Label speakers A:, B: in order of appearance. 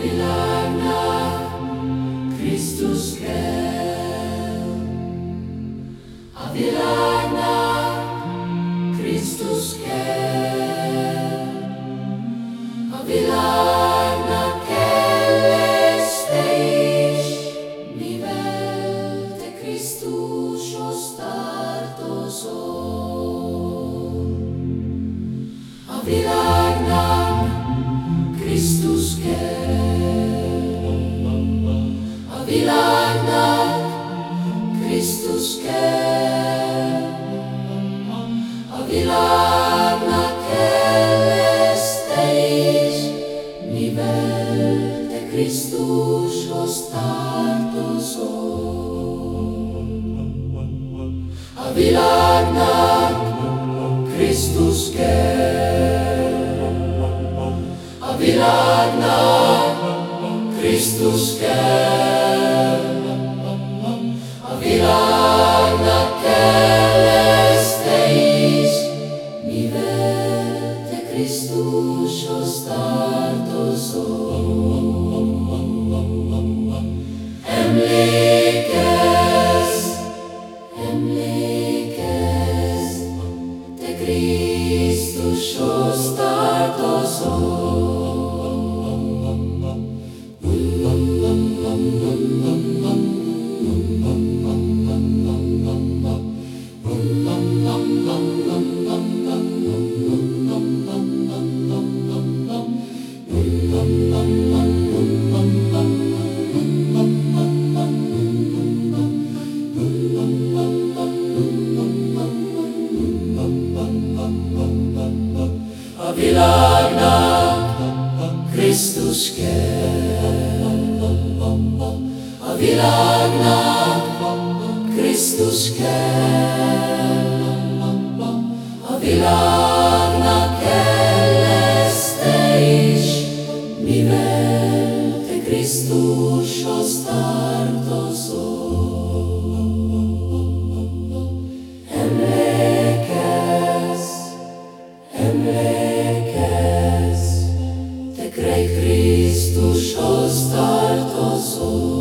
A: világnak Krisztus kell. A világnak Krisztus kell. A világnak kell lesz te is, mivel te Krisztushoz tartozol. A világnak világnak Krisztus kell. A világnak kell lesz te is, mivel te Krisztushoz tartozol. A világnak Krisztus kell. A világnak Krisztus kell. A világnak kell lesz te is, mivel te Krisztushoz tartozol. Emlékezz, emlékezz, te Krisztushoz tartozol. Krisztus kell. A világnak Krisztus kell. A világnak Kre Krisztushoz tartozol.